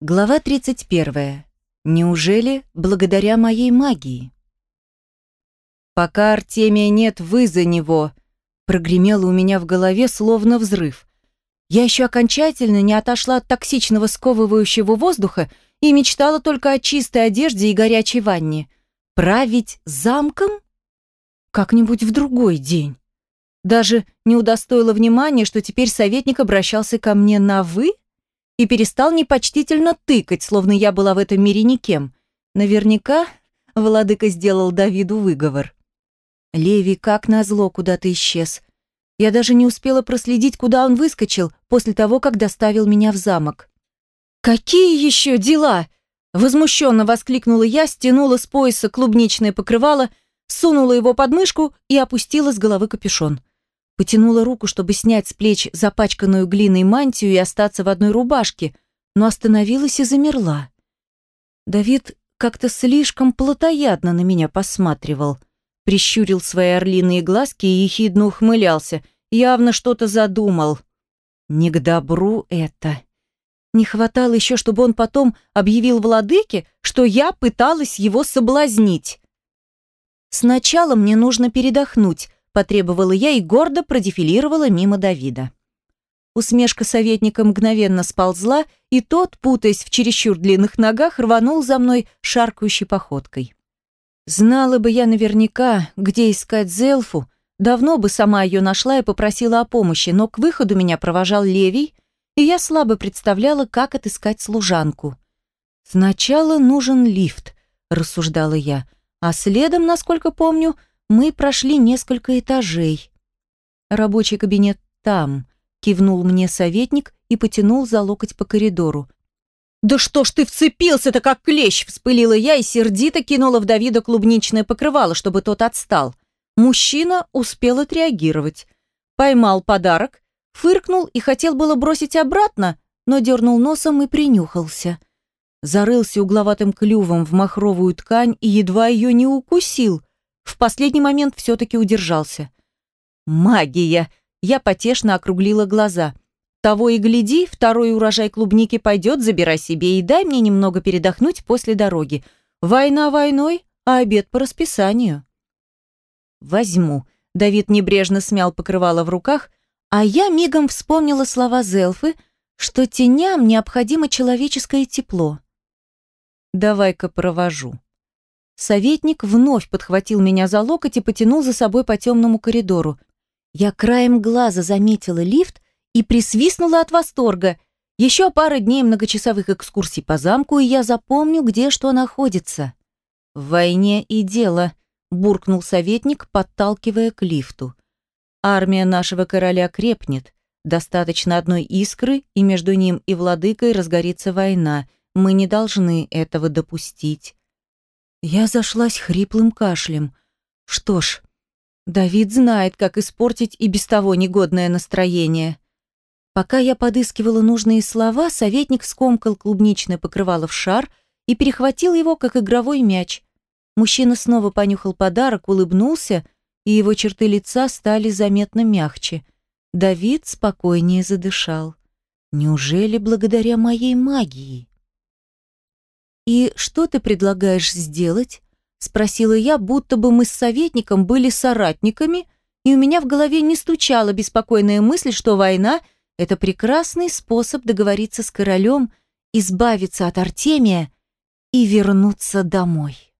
Глава 31. Неужели благодаря моей магии? Пока Артемия нет, вы за него, прогремело у меня в голове словно взрыв. Я еще окончательно не отошла от токсичного сковывающего воздуха и мечтала только о чистой одежде и горячей ванне. Править замком? Как-нибудь в другой день. Даже не удостоило внимания, что теперь советник обращался ко мне на «вы» и перестал непочтительно тыкать, словно я была в этом мире никем. Наверняка владыка сделал Давиду выговор. Леви, как назло, куда-то исчез. Я даже не успела проследить, куда он выскочил после того, как доставил меня в замок. «Какие еще дела?» Возмущенно воскликнула я, стянула с пояса клубничное покрывало, сунула его под мышку и опустила с головы капюшон. Потянула руку, чтобы снять с плеч запачканную глиной мантию и остаться в одной рубашке, но остановилась и замерла. Давид как-то слишком плотоядно на меня посматривал, прищурил свои орлиные глазки и ехидно ухмылялся, явно что-то задумал. Не к добру это. Не хватало еще, чтобы он потом объявил владыке, что я пыталась его соблазнить. Сначала мне нужно передохнуть, потребовала я и гордо продефилировала мимо Давида. Усмешка советника мгновенно сползла, и тот, путаясь в чересчур длинных ногах, рванул за мной шаркающей походкой. Знала бы я наверняка, где искать Зелфу, давно бы сама ее нашла и попросила о помощи, но к выходу меня провожал Левий, и я слабо представляла, как отыскать служанку. «Сначала нужен лифт», — рассуждала я, а следом, насколько помню, — мы прошли несколько этажей. Рабочий кабинет там, кивнул мне советник и потянул за локоть по коридору. «Да что ж ты вцепился-то, как клещ!» – вспылила я и сердито кинула в Давида клубничное покрывало, чтобы тот отстал. Мужчина успел отреагировать. Поймал подарок, фыркнул и хотел было бросить обратно, но дернул носом и принюхался. Зарылся угловатым клювом в махровую ткань и едва ее не укусил – в последний момент все-таки удержался. «Магия!» Я потешно округлила глаза. «Того и гляди, второй урожай клубники пойдет, забирай себе и дай мне немного передохнуть после дороги. Война войной, а обед по расписанию». «Возьму», — Давид небрежно смял покрывало в руках, а я мигом вспомнила слова Зелфы, что теням необходимо человеческое тепло. «Давай-ка провожу». Советник вновь подхватил меня за локоть и потянул за собой по темному коридору. Я краем глаза заметила лифт и присвистнула от восторга. Еще пара дней многочасовых экскурсий по замку, и я запомню, где что находится. «В войне и дело», — буркнул советник, подталкивая к лифту. «Армия нашего короля крепнет. Достаточно одной искры, и между ним и владыкой разгорится война. Мы не должны этого допустить. Я зашлась хриплым кашлем. Что ж, Давид знает, как испортить и без того негодное настроение. Пока я подыскивала нужные слова, советник скомкал клубничное покрывало в шар и перехватил его, как игровой мяч. Мужчина снова понюхал подарок, улыбнулся, и его черты лица стали заметно мягче. Давид спокойнее задышал. Неужели благодаря моей магии? «И что ты предлагаешь сделать?» — спросила я, будто бы мы с советником были соратниками, и у меня в голове не стучала беспокойная мысль, что война — это прекрасный способ договориться с королем, избавиться от Артемия и вернуться домой.